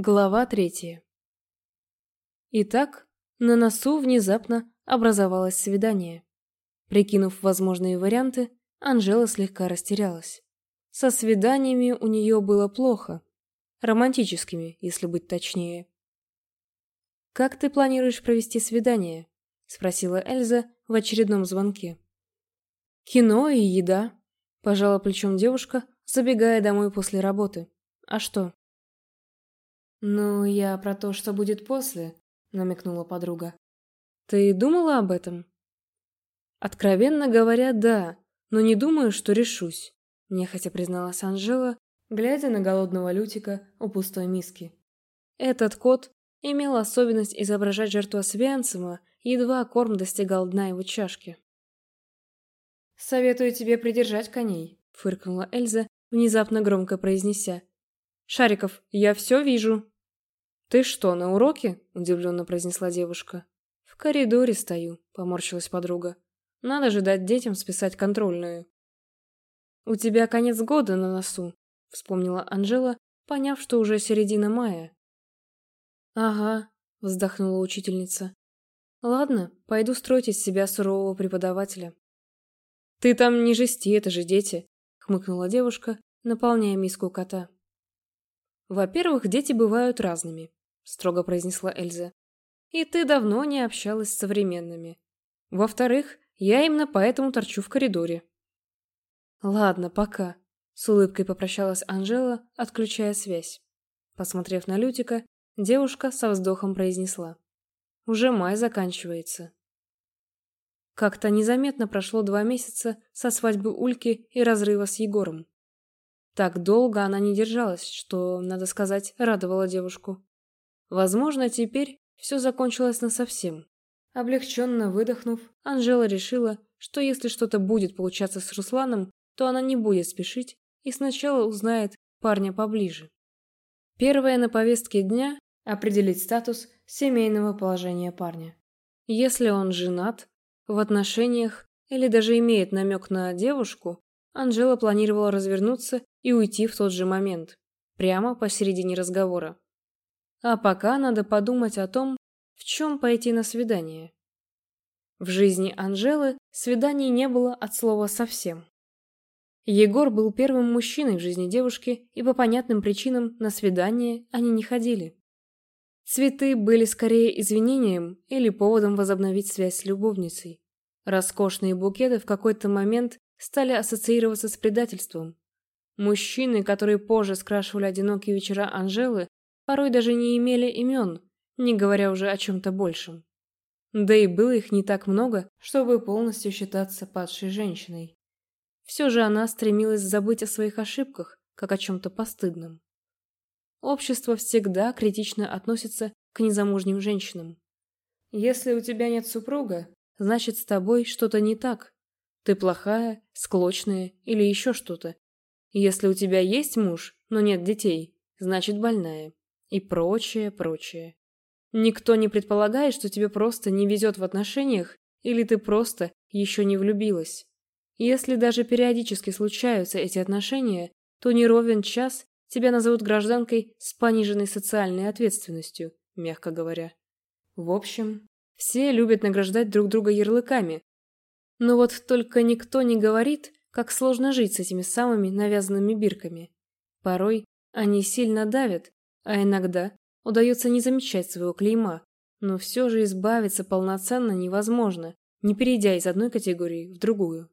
Глава третья. Итак, на носу внезапно образовалось свидание. Прикинув возможные варианты, Анжела слегка растерялась. Со свиданиями у нее было плохо. Романтическими, если быть точнее. «Как ты планируешь провести свидание?» — спросила Эльза в очередном звонке. «Кино и еда», — пожала плечом девушка, забегая домой после работы. «А что?» «Ну, я про то, что будет после», — намекнула подруга. «Ты думала об этом?» «Откровенно говоря, да, но не думаю, что решусь», — нехотя призналась Анжела, глядя на голодного Лютика у пустой миски. Этот кот имел особенность изображать жертву Освенцима, едва корм достигал дна его чашки. «Советую тебе придержать коней», — фыркнула Эльза, внезапно громко произнеся. «Шариков, я все вижу!» «Ты что, на уроке?» – удивленно произнесла девушка. «В коридоре стою», – поморщилась подруга. «Надо же дать детям списать контрольную». «У тебя конец года на носу», – вспомнила Анжела, поняв, что уже середина мая. «Ага», – вздохнула учительница. «Ладно, пойду строить из себя сурового преподавателя». «Ты там не жести, это же дети», – хмыкнула девушка, наполняя миску кота. Во-первых, дети бывают разными строго произнесла Эльза. И ты давно не общалась с современными. Во-вторых, я именно поэтому торчу в коридоре. Ладно, пока. С улыбкой попрощалась Анжела, отключая связь. Посмотрев на Лютика, девушка со вздохом произнесла: "Уже май заканчивается". Как-то незаметно прошло два месяца со свадьбы Ульки и разрыва с Егором. Так долго она не держалась, что, надо сказать, радовало девушку. Возможно, теперь все закончилось насовсем. Облегченно выдохнув, Анжела решила, что если что-то будет получаться с Русланом, то она не будет спешить и сначала узнает парня поближе. Первое на повестке дня – определить статус семейного положения парня. Если он женат, в отношениях или даже имеет намек на девушку, Анжела планировала развернуться и уйти в тот же момент, прямо посередине разговора. А пока надо подумать о том, в чем пойти на свидание. В жизни Анжелы свиданий не было от слова совсем. Егор был первым мужчиной в жизни девушки, и по понятным причинам на свидание они не ходили. Цветы были скорее извинением или поводом возобновить связь с любовницей. Роскошные букеты в какой-то момент стали ассоциироваться с предательством. Мужчины, которые позже скрашивали одинокие вечера Анжелы, порой даже не имели имен, не говоря уже о чем-то большем. Да и было их не так много, чтобы полностью считаться падшей женщиной. Все же она стремилась забыть о своих ошибках, как о чем-то постыдном. Общество всегда критично относится к незамужним женщинам. Если у тебя нет супруга, значит с тобой что-то не так. Ты плохая, склочная или еще что-то. Если у тебя есть муж, но нет детей, значит больная. И прочее, прочее. Никто не предполагает, что тебе просто не везет в отношениях, или ты просто еще не влюбилась. Если даже периодически случаются эти отношения, то не ровен час тебя назовут гражданкой с пониженной социальной ответственностью, мягко говоря. В общем, все любят награждать друг друга ярлыками. Но вот только никто не говорит, как сложно жить с этими самыми навязанными бирками. Порой они сильно давят, а иногда удается не замечать своего клейма, но все же избавиться полноценно невозможно, не перейдя из одной категории в другую.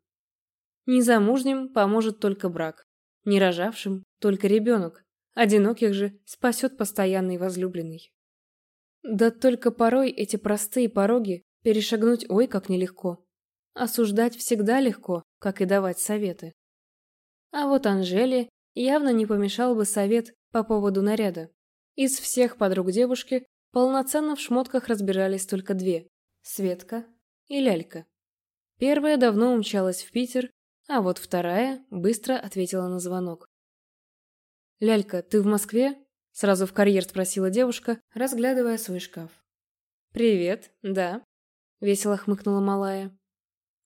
Незамужним поможет только брак, не рожавшим только ребенок, одиноких же спасет постоянный возлюбленный. Да только порой эти простые пороги перешагнуть ой как нелегко. Осуждать всегда легко, как и давать советы. А вот Анжеле явно не помешал бы совет по поводу наряда. Из всех подруг девушки полноценно в шмотках разбирались только две – Светка и Лялька. Первая давно умчалась в Питер, а вот вторая быстро ответила на звонок. «Лялька, ты в Москве?» – сразу в карьер спросила девушка, разглядывая свой шкаф. «Привет, да», – весело хмыкнула малая.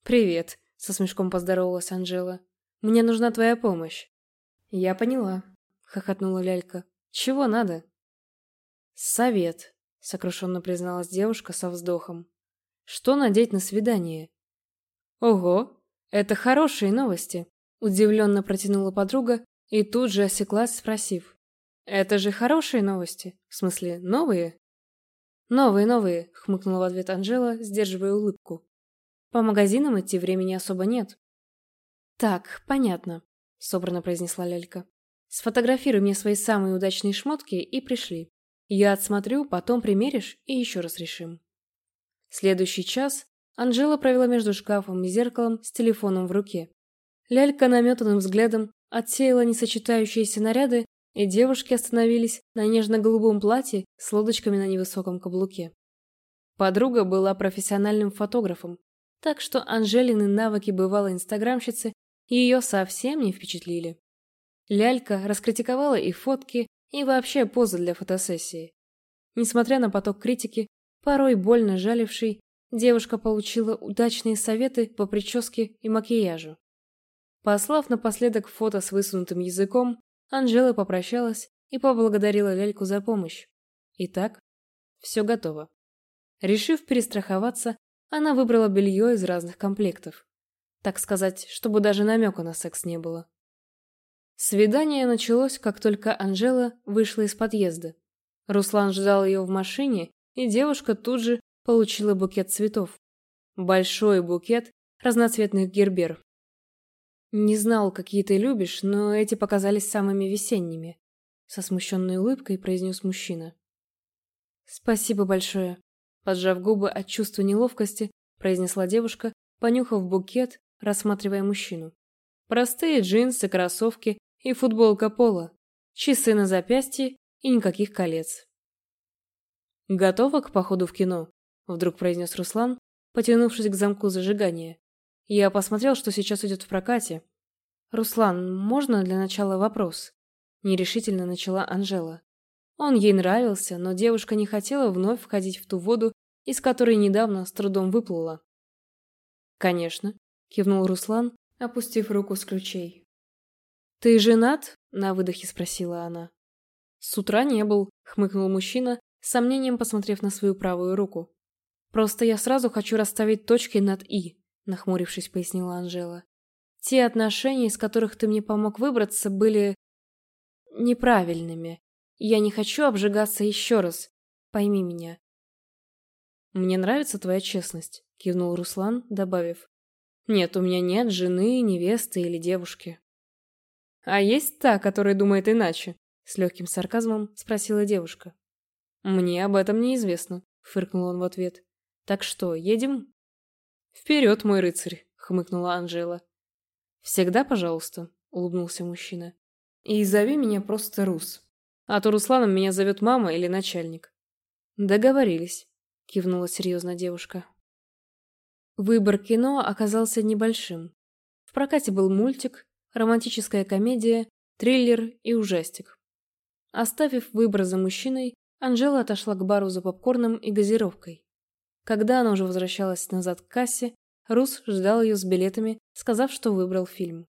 «Привет», – со смешком поздоровалась Анжела. «Мне нужна твоя помощь». «Я поняла», – хохотнула Лялька. «Чего надо?» Совет, сокрушенно призналась девушка со вздохом. Что надеть на свидание? Ого, это хорошие новости, удивленно протянула подруга и тут же осеклась, спросив: "Это же хорошие новости? В смысле, новые?" «Новые, новые», — хмыкнула в ответ Анжела, сдерживая улыбку. «По магазинам идти времени особо нет». «Так, понятно», — собрано произнесла Лелька. «Сфотографируй мне свои самые удачные шмотки и пришли. Я отсмотрю, потом примеришь и еще раз решим». Следующий час Анжела провела между шкафом и зеркалом с телефоном в руке. Лялька наметанным взглядом отсеяла несочетающиеся наряды и девушки остановились на нежно-голубом платье с лодочками на невысоком каблуке. Подруга была профессиональным фотографом, так что Анжелины навыки бывалой инстаграмщицы ее совсем не впечатлили. Лялька раскритиковала и фотки, и вообще позы для фотосессии. Несмотря на поток критики, порой больно жаливший, девушка получила удачные советы по прическе и макияжу. Послав напоследок фото с высунутым языком, Анжела попрощалась и поблагодарила Лельку за помощь. Итак, все готово. Решив перестраховаться, она выбрала белье из разных комплектов. Так сказать, чтобы даже намека на секс не было. Свидание началось, как только Анжела вышла из подъезда. Руслан ждал ее в машине, и девушка тут же получила букет цветов. Большой букет разноцветных гербер. Не знал, какие ты любишь, но эти показались самыми весенними. Со смущенной улыбкой произнес мужчина. Спасибо большое. Поджав губы от чувства неловкости, произнесла девушка, понюхав букет, рассматривая мужчину. Простые джинсы, кроссовки и футболка пола, часы на запястье и никаких колец. Готова к походу в кино? Вдруг произнес Руслан, потянувшись к замку зажигания. Я посмотрел, что сейчас идет в прокате. Руслан, можно для начала вопрос? Нерешительно начала Анжела. Он ей нравился, но девушка не хотела вновь входить в ту воду, из которой недавно с трудом выплыла. Конечно, кивнул Руслан, опустив руку с ключей. Ты женат? на выдохе спросила она. С утра не был, хмыкнул мужчина, с сомнением посмотрев на свою правую руку. Просто я сразу хочу расставить точки над и нахмурившись, пояснила Анжела. Те отношения, из которых ты мне помог выбраться, были неправильными. Я не хочу обжигаться еще раз. Пойми меня. Мне нравится твоя честность, кивнул Руслан, добавив: Нет, у меня нет жены, невесты или девушки. А есть та, которая думает иначе? С легким сарказмом спросила девушка. Мне об этом неизвестно, фыркнул он в ответ. Так что, едем? Вперед, мой рыцарь, хмыкнула Анжела. Всегда, пожалуйста, улыбнулся мужчина. И зови меня просто Рус. А то Русланом меня зовет мама или начальник. Договорились, кивнула серьезно девушка. Выбор кино оказался небольшим. В прокате был мультик, романтическая комедия, триллер и ужастик. Оставив выбор за мужчиной, Анжела отошла к бару за попкорном и газировкой. Когда она уже возвращалась назад к кассе, Рус ждал ее с билетами, сказав, что выбрал фильм.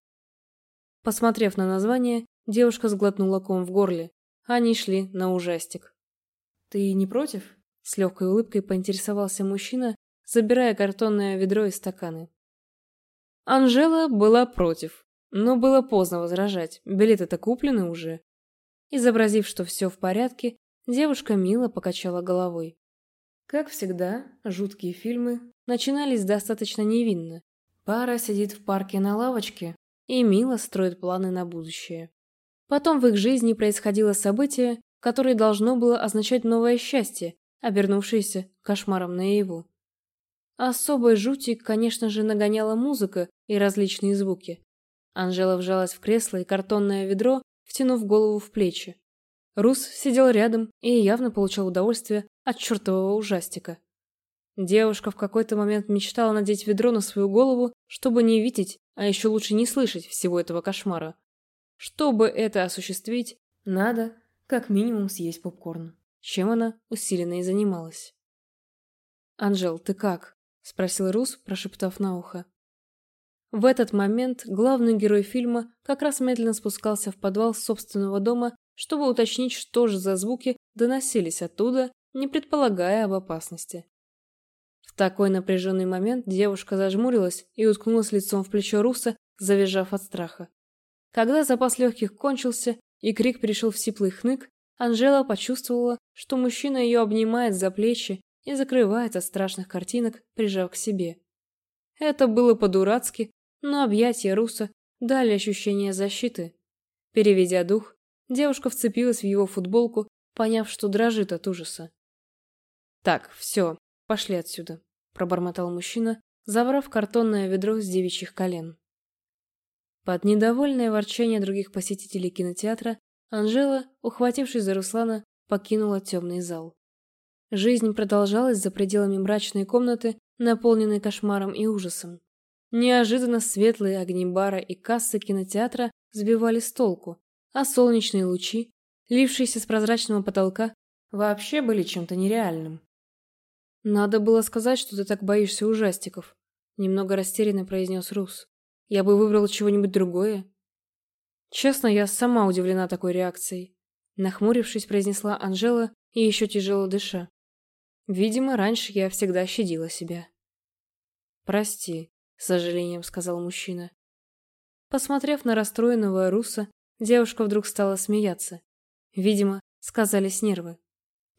Посмотрев на название, девушка сглотнула ком в горле. Они шли на ужастик. «Ты не против?» – с легкой улыбкой поинтересовался мужчина, забирая картонное ведро и стаканы. Анжела была против, но было поздно возражать, билеты-то куплены уже. Изобразив, что все в порядке, девушка мило покачала головой. Как всегда, жуткие фильмы начинались достаточно невинно. Пара сидит в парке на лавочке и мило строит планы на будущее. Потом в их жизни происходило событие, которое должно было означать новое счастье, обернувшееся кошмаром наяву. Особой жути, конечно же, нагоняла музыка и различные звуки. Анжела вжалась в кресло и картонное ведро, втянув голову в плечи. Рус сидел рядом и явно получал удовольствие от чертового ужастика. Девушка в какой-то момент мечтала надеть ведро на свою голову, чтобы не видеть, а еще лучше не слышать всего этого кошмара. Чтобы это осуществить, надо как минимум съесть попкорн, чем она усиленно и занималась. «Анжел, ты как?» – спросил Рус, прошептав на ухо. В этот момент главный герой фильма как раз медленно спускался в подвал собственного дома чтобы уточнить, что же за звуки доносились оттуда, не предполагая об опасности. В такой напряженный момент девушка зажмурилась и уткнулась лицом в плечо Руса, завизжав от страха. Когда запас легких кончился и крик перешел в сиплый хнык, Анжела почувствовала, что мужчина ее обнимает за плечи и закрывает от страшных картинок, прижав к себе. Это было по-дурацки, но объятия Руса дали ощущение защиты. Переведя дух, девушка вцепилась в его футболку, поняв, что дрожит от ужаса. «Так, все, пошли отсюда», – пробормотал мужчина, забрав картонное ведро с девичьих колен. Под недовольное ворчание других посетителей кинотеатра Анжела, ухватившись за Руслана, покинула темный зал. Жизнь продолжалась за пределами мрачной комнаты, наполненной кошмаром и ужасом. Неожиданно светлые огни бара и кассы кинотеатра сбивали с толку, а солнечные лучи, лившиеся с прозрачного потолка, вообще были чем-то нереальным. «Надо было сказать, что ты так боишься ужастиков», — немного растерянно произнес Рус. «Я бы выбрал чего-нибудь другое». Честно, я сама удивлена такой реакцией. Нахмурившись, произнесла Анжела и еще тяжело дыша. Видимо, раньше я всегда щадила себя. «Прости», — с сожалением сказал мужчина. Посмотрев на расстроенного Руса, девушка вдруг стала смеяться. Видимо, сказались нервы.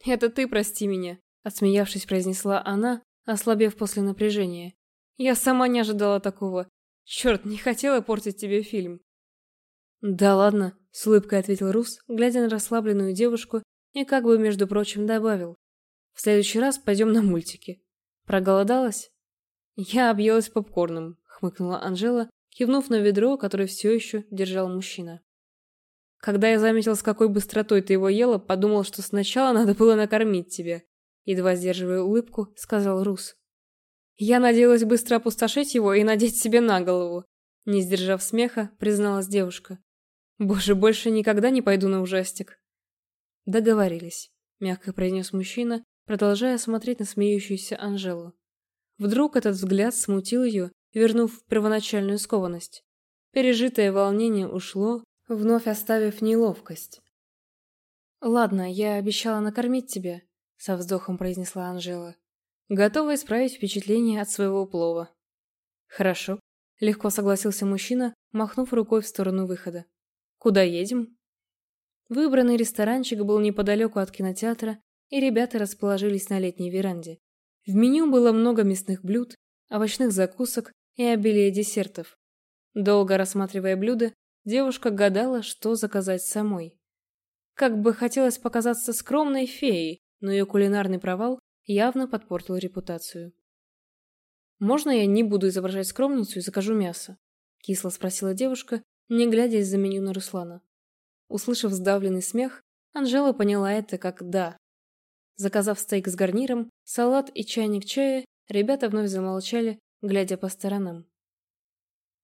«Это ты прости меня», — отсмеявшись, произнесла она, ослабев после напряжения. «Я сама не ожидала такого. Черт, не хотела портить тебе фильм». «Да ладно», — с улыбкой ответил Рус, глядя на расслабленную девушку и как бы, между прочим, добавил. В следующий раз пойдем на мультики. Проголодалась? Я объелась попкорном, хмыкнула Анжела, кивнув на ведро, которое все еще держал мужчина. Когда я заметил, с какой быстротой ты его ела, подумал, что сначала надо было накормить тебя. Едва сдерживая улыбку, сказал Рус. Я надеялась быстро опустошить его и надеть себе на голову. Не сдержав смеха, призналась девушка. Боже, больше никогда не пойду на ужастик. Договорились, мягко произнес мужчина, продолжая смотреть на смеющуюся Анжелу. Вдруг этот взгляд смутил ее, вернув первоначальную скованность. Пережитое волнение ушло, вновь оставив неловкость. «Ладно, я обещала накормить тебя», — со вздохом произнесла Анжела. Готова исправить впечатление от своего плова. «Хорошо», — легко согласился мужчина, махнув рукой в сторону выхода. «Куда едем?» Выбранный ресторанчик был неподалеку от кинотеатра, и ребята расположились на летней веранде. В меню было много мясных блюд, овощных закусок и обилие десертов. Долго рассматривая блюда, девушка гадала, что заказать самой. Как бы хотелось показаться скромной феей, но ее кулинарный провал явно подпортил репутацию. «Можно я не буду изображать скромницу и закажу мясо?» – кисло спросила девушка, не глядя из-за меню на Руслана. Услышав сдавленный смех, Анжела поняла это как «да». Заказав стейк с гарниром, салат и чайник чая, ребята вновь замолчали, глядя по сторонам.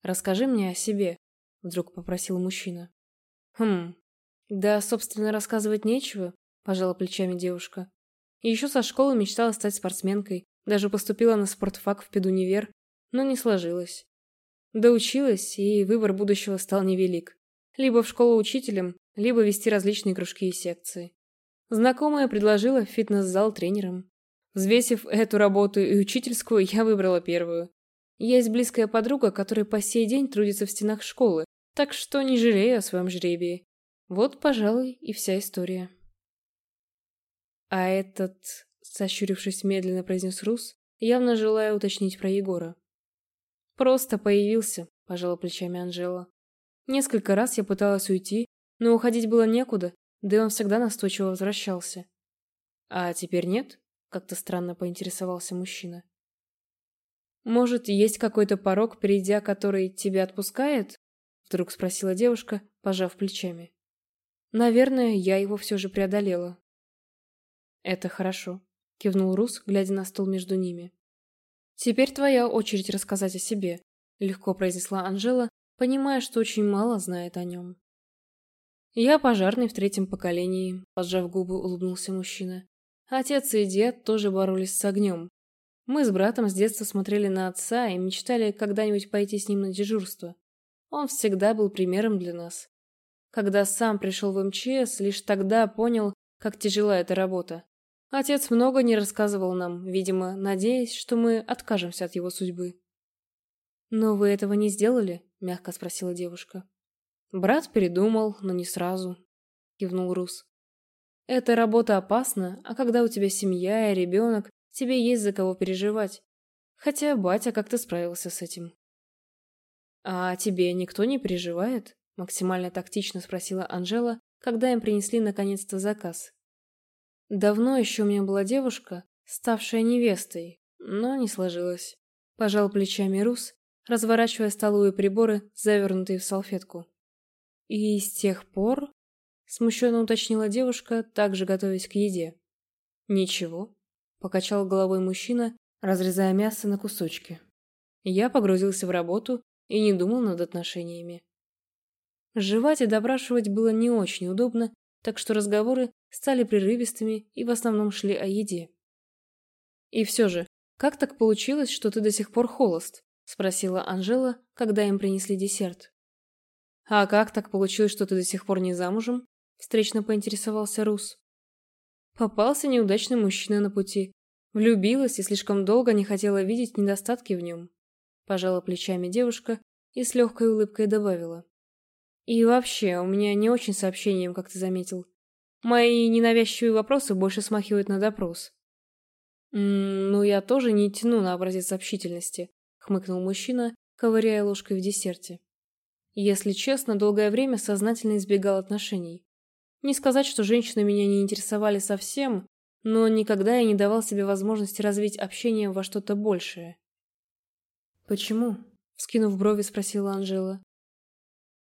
«Расскажи мне о себе», — вдруг попросил мужчина. «Хм, да, собственно, рассказывать нечего», — пожала плечами девушка. И еще со школы мечтала стать спортсменкой, даже поступила на спортфак в педунивер, но не сложилось. Доучилась, и выбор будущего стал невелик. Либо в школу учителем, либо вести различные кружки и секции. Знакомая предложила фитнес-зал тренером. Взвесив эту работу и учительскую, я выбрала первую. Есть близкая подруга, которая по сей день трудится в стенах школы, так что не жалею о своем жребии. Вот, пожалуй, и вся история. А этот, сощурившись медленно, произнес Рус, явно желая уточнить про Егора. Просто появился, пожала плечами Анжела. Несколько раз я пыталась уйти, но уходить было некуда, да и он всегда настойчиво возвращался. А теперь нет? Как-то странно поинтересовался мужчина. Может, есть какой-то порог, перейдя который тебя отпускает? Вдруг спросила девушка, пожав плечами. Наверное, я его все же преодолела. Это хорошо, кивнул Рус, глядя на стол между ними. Теперь твоя очередь рассказать о себе, легко произнесла Анжела, понимая, что очень мало знает о нем. «Я пожарный в третьем поколении», – поджав губы, улыбнулся мужчина. «Отец и дед тоже боролись с огнем. Мы с братом с детства смотрели на отца и мечтали когда-нибудь пойти с ним на дежурство. Он всегда был примером для нас. Когда сам пришел в МЧС, лишь тогда понял, как тяжела эта работа. Отец много не рассказывал нам, видимо, надеясь, что мы откажемся от его судьбы. «Но вы этого не сделали?» – мягко спросила девушка. «Брат передумал, но не сразу», – кивнул Рус. «Эта работа опасна, а когда у тебя семья и ребенок, тебе есть за кого переживать. Хотя батя как-то справился с этим». «А тебе никто не переживает?» – максимально тактично спросила Анжела, когда им принесли наконец-то заказ. Давно еще у меня была девушка, ставшая невестой, но не сложилось. Пожал плечами Рус, разворачивая столовые приборы, завернутые в салфетку. И с тех пор, смущенно уточнила девушка, также готовясь к еде. Ничего, покачал головой мужчина, разрезая мясо на кусочки. Я погрузился в работу и не думал над отношениями. Жевать и допрашивать было не очень удобно, так что разговоры стали прерывистыми и в основном шли о еде. «И все же, как так получилось, что ты до сих пор холост?» – спросила Анжела, когда им принесли десерт. «А как так получилось, что ты до сих пор не замужем?» – встречно поинтересовался Рус. Попался неудачный мужчина на пути. Влюбилась и слишком долго не хотела видеть недостатки в нем. Пожала плечами девушка и с легкой улыбкой добавила. И вообще, у меня не очень сообщением, как ты заметил. Мои ненавязчивые вопросы больше смахивают на допрос. «М ну я тоже не тяну на образец общительности», — хмыкнул мужчина, ковыряя ложкой в десерте. Если честно, долгое время сознательно избегал отношений. Не сказать, что женщины меня не интересовали совсем, но никогда я не давал себе возможности развить общение во что-то большее. «Почему?» — вскинув брови, спросила Анжела.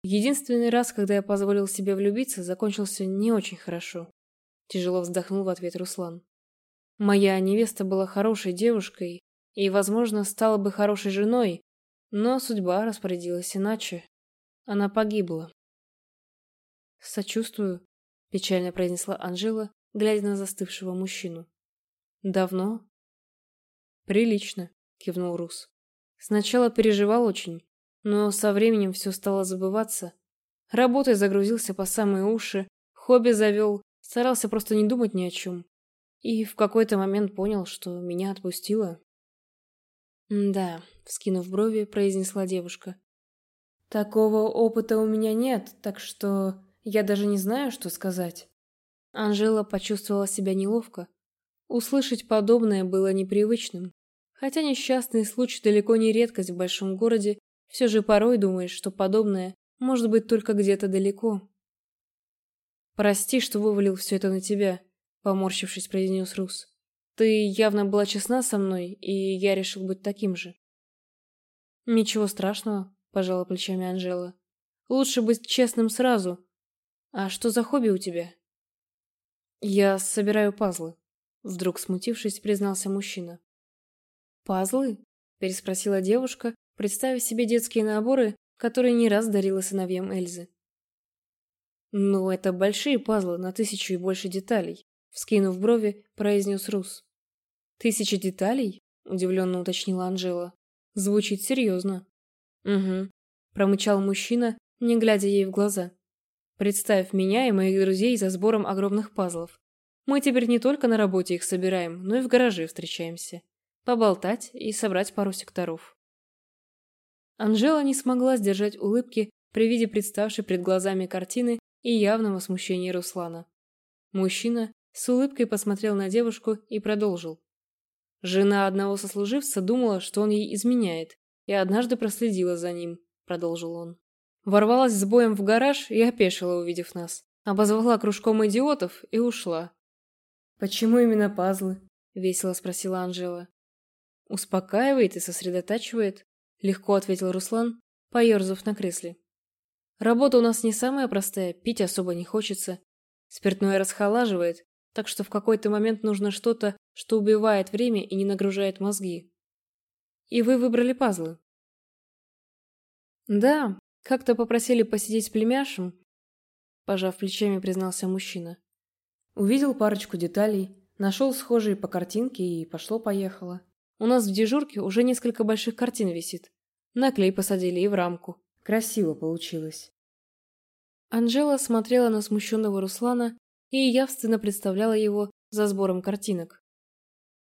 Единственный раз, когда я позволил себе влюбиться, закончился не очень хорошо. Тяжело вздохнул в ответ Руслан. Моя невеста была хорошей девушкой и, возможно, стала бы хорошей женой, но судьба распорядилась иначе. Она погибла. «Сочувствую», — печально произнесла Анжела, глядя на застывшего мужчину. «Давно?» «Прилично», — кивнул Рус. «Сначала переживал очень, но со временем все стало забываться. Работой загрузился по самые уши, хобби завел, старался просто не думать ни о чем. И в какой-то момент понял, что меня отпустило. «Да», — вскинув брови, произнесла девушка. «Такого опыта у меня нет, так что я даже не знаю, что сказать». Анжела почувствовала себя неловко. Услышать подобное было непривычным. Хотя несчастный случай далеко не редкость в большом городе, все же порой думаешь, что подобное может быть только где-то далеко. «Прости, что вывалил все это на тебя», — поморщившись, произнес Рус. «Ты явно была честна со мной, и я решил быть таким же». «Ничего страшного», — пожала плечами Анжела. «Лучше быть честным сразу. А что за хобби у тебя?» «Я собираю пазлы», — вдруг смутившись, признался мужчина. «Пазлы?» — переспросила девушка, представив себе детские наборы, которые не раз дарила сыновьям Эльзы. «Ну, это большие пазлы на тысячу и больше деталей», — вскинув брови, произнес Рус. «Тысяча деталей?» — удивленно уточнила Анжела. «Звучит серьезно». «Угу», — промычал мужчина, не глядя ей в глаза. «Представь меня и моих друзей за сбором огромных пазлов. Мы теперь не только на работе их собираем, но и в гараже встречаемся. Поболтать и собрать пару секторов». Анжела не смогла сдержать улыбки при виде представшей пред глазами картины и явного смущения Руслана. Мужчина с улыбкой посмотрел на девушку и продолжил. Жена одного сослуживца думала, что он ей изменяет, и однажды проследила за ним, продолжил он. Ворвалась с боем в гараж и опешила, увидев нас. Обозвала кружком идиотов и ушла. «Почему именно пазлы?» – весело спросила Анжела. «Успокаивает и сосредотачивает», Легко ответил Руслан, поерзав на кресле. Работа у нас не самая простая, пить особо не хочется. Спиртное расхолаживает, так что в какой-то момент нужно что-то, что убивает время и не нагружает мозги. И вы выбрали пазлы. Да, как-то попросили посидеть с племяшем, пожав плечами, признался мужчина. Увидел парочку деталей, нашел схожие по картинке и пошло-поехало. У нас в дежурке уже несколько больших картин висит. На клей посадили и в рамку. Красиво получилось. Анжела смотрела на смущенного Руслана и явственно представляла его за сбором картинок.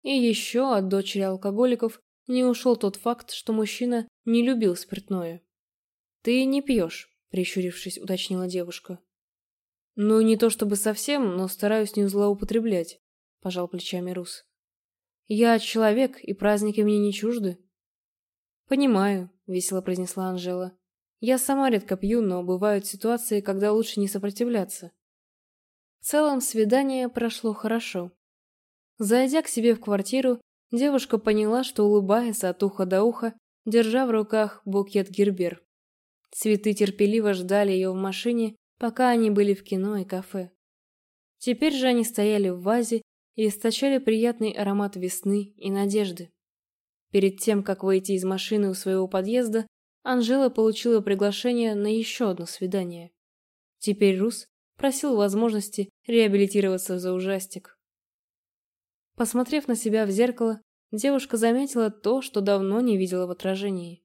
И еще от дочери алкоголиков не ушел тот факт, что мужчина не любил спиртное. «Ты не пьешь», — прищурившись, уточнила девушка. «Ну, не то чтобы совсем, но стараюсь не злоупотреблять», — пожал плечами Рус. «Я человек, и праздники мне не чужды». «Понимаю», — весело произнесла Анжела. «Я сама редко пью, но бывают ситуации, когда лучше не сопротивляться». В целом, свидание прошло хорошо. Зайдя к себе в квартиру, девушка поняла, что улыбается от уха до уха, держа в руках букет гербер. Цветы терпеливо ждали ее в машине, пока они были в кино и кафе. Теперь же они стояли в вазе и источали приятный аромат весны и надежды. Перед тем, как выйти из машины у своего подъезда, Анжела получила приглашение на еще одно свидание. Теперь Рус просил возможности реабилитироваться за ужастик. Посмотрев на себя в зеркало, девушка заметила то, что давно не видела в отражении.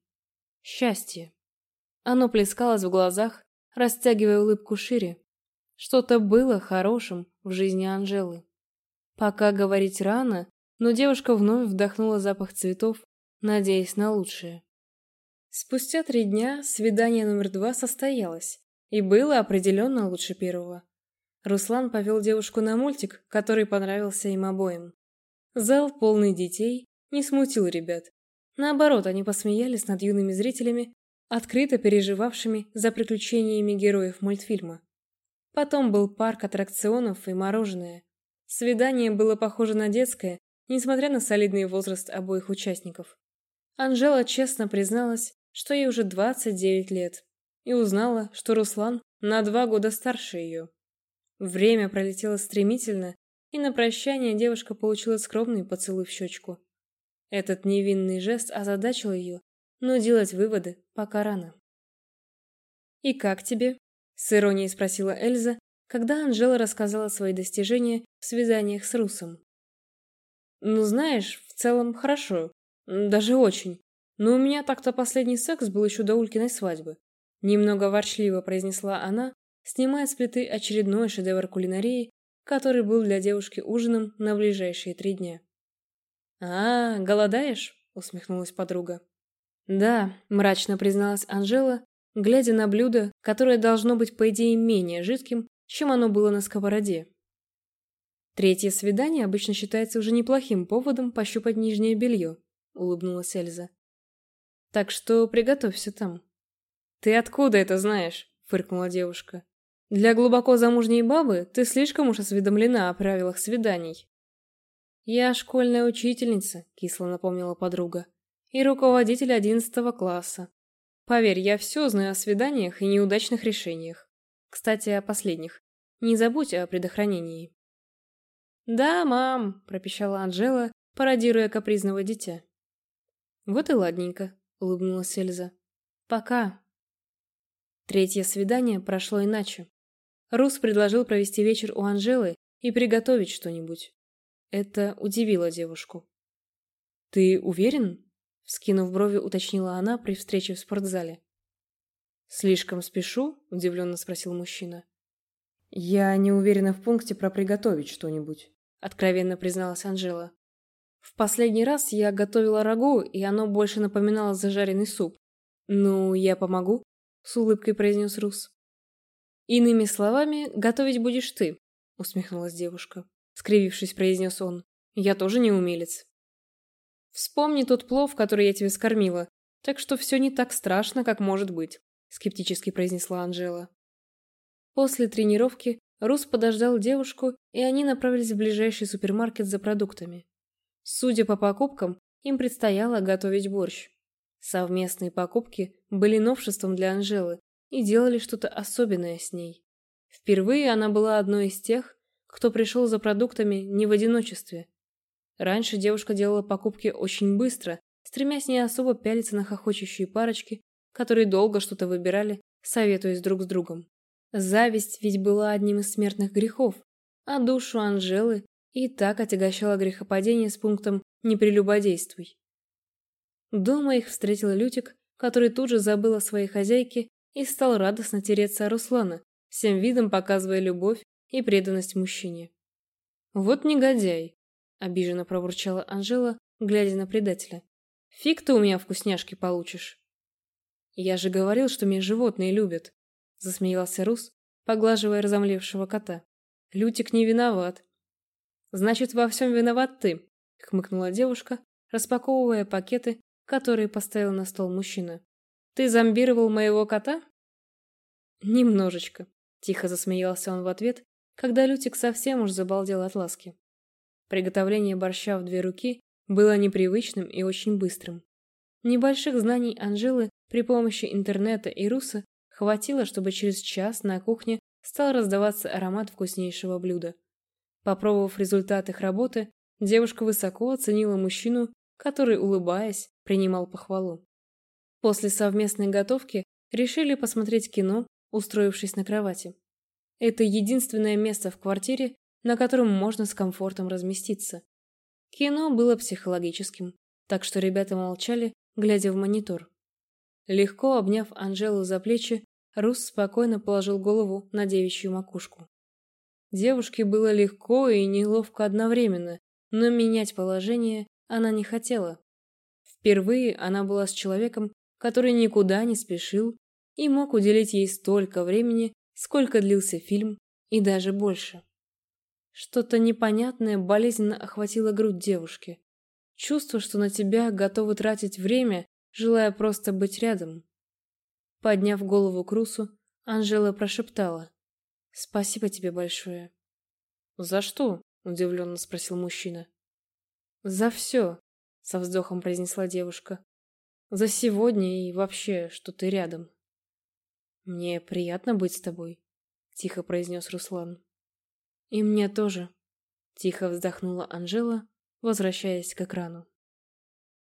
Счастье. Оно плескалось в глазах, растягивая улыбку шире. Что-то было хорошим в жизни Анжелы. Пока говорить рано, но девушка вновь вдохнула запах цветов, надеясь на лучшее. Спустя три дня свидание номер два состоялось, и было определенно лучше первого. Руслан повел девушку на мультик, который понравился им обоим. Зал, полный детей, не смутил ребят. Наоборот, они посмеялись над юными зрителями, открыто переживавшими за приключениями героев мультфильма. Потом был парк аттракционов и мороженое. Свидание было похоже на детское, несмотря на солидный возраст обоих участников. Анжела честно призналась, что ей уже 29 лет, и узнала, что Руслан на два года старше ее. Время пролетело стремительно, и на прощание девушка получила скромный поцелуй в щечку. Этот невинный жест озадачил ее, но делать выводы пока рано. «И как тебе?» – с иронией спросила Эльза, когда Анжела рассказала свои достижения в свиданиях с Русом. «Ну, знаешь, в целом хорошо. Даже очень. Но у меня так-то последний секс был еще до Улькиной свадьбы». Немного ворчливо произнесла она, снимая с плиты очередной шедевр кулинарии, который был для девушки ужином на ближайшие три дня. «А, голодаешь?» – усмехнулась подруга. «Да», – мрачно призналась Анжела, глядя на блюдо, которое должно быть, по идее, менее жидким, чем оно было на сковороде. «Третье свидание обычно считается уже неплохим поводом пощупать нижнее белье», – улыбнулась Эльза. «Так что приготовься там». «Ты откуда это знаешь?» – фыркнула девушка. «Для глубоко замужней бабы ты слишком уж осведомлена о правилах свиданий». «Я школьная учительница», – кисло напомнила подруга и руководитель одиннадцатого класса. Поверь, я все знаю о свиданиях и неудачных решениях. Кстати, о последних. Не забудь о предохранении. «Да, мам», – пропищала Анжела, пародируя капризного дитя. «Вот и ладненько», – улыбнулась Эльза. «Пока». Третье свидание прошло иначе. Рус предложил провести вечер у Анжелы и приготовить что-нибудь. Это удивило девушку. «Ты уверен?» Скинув брови, уточнила она при встрече в спортзале. «Слишком спешу?» – удивленно спросил мужчина. «Я не уверена в пункте про приготовить что-нибудь», – откровенно призналась Анжела. «В последний раз я готовила рагу, и оно больше напоминало зажаренный суп. Ну, я помогу», – с улыбкой произнес Рус. «Иными словами, готовить будешь ты», – усмехнулась девушка. Скривившись, произнес он. «Я тоже не умелец». Вспомни тот плов, который я тебе скормила. Так что все не так страшно, как может быть, скептически произнесла Анжела. После тренировки Рус подождал девушку, и они направились в ближайший супермаркет за продуктами. Судя по покупкам, им предстояло готовить борщ. Совместные покупки были новшеством для Анжелы и делали что-то особенное с ней. Впервые она была одной из тех, кто пришел за продуктами не в одиночестве, Раньше девушка делала покупки очень быстро, стремясь не особо пялиться на хохочущие парочки, которые долго что-то выбирали, советуясь друг с другом. Зависть ведь была одним из смертных грехов, а душу Анжелы и так отягощала грехопадение с пунктом «не прелюбодействуй». Дома их встретил Лютик, который тут же забыл о своей хозяйке и стал радостно тереться о Руслана, всем видом показывая любовь и преданность мужчине. «Вот негодяй!» – обиженно пробурчала Анжела, глядя на предателя. «Фиг ты у меня вкусняшки получишь!» «Я же говорил, что меня животные любят!» – засмеялся Рус, поглаживая разомлевшего кота. «Лютик не виноват!» «Значит, во всем виноват ты!» – хмыкнула девушка, распаковывая пакеты, которые поставил на стол мужчина. «Ты зомбировал моего кота?» «Немножечко», – тихо засмеялся он в ответ, когда Лютик совсем уж забалдел от ласки. Приготовление борща в две руки было непривычным и очень быстрым. Небольших знаний Анжелы при помощи интернета и руса хватило, чтобы через час на кухне стал раздаваться аромат вкуснейшего блюда. Попробовав результат их работы, девушка высоко оценила мужчину, который, улыбаясь, принимал похвалу. После совместной готовки решили посмотреть кино, устроившись на кровати. Это единственное место в квартире, на котором можно с комфортом разместиться. Кино было психологическим, так что ребята молчали, глядя в монитор. Легко обняв Анжелу за плечи, Рус спокойно положил голову на девичью макушку. Девушке было легко и неловко одновременно, но менять положение она не хотела. Впервые она была с человеком, который никуда не спешил и мог уделить ей столько времени, сколько длился фильм, и даже больше. Что-то непонятное болезненно охватило грудь девушки. Чувство, что на тебя готовы тратить время, желая просто быть рядом. Подняв голову к Русу, Анжела прошептала. «Спасибо тебе большое». «За что?» – удивленно спросил мужчина. «За все», – со вздохом произнесла девушка. «За сегодня и вообще, что ты рядом». «Мне приятно быть с тобой», — тихо произнес Руслан. «И мне тоже», — тихо вздохнула Анжела, возвращаясь к экрану.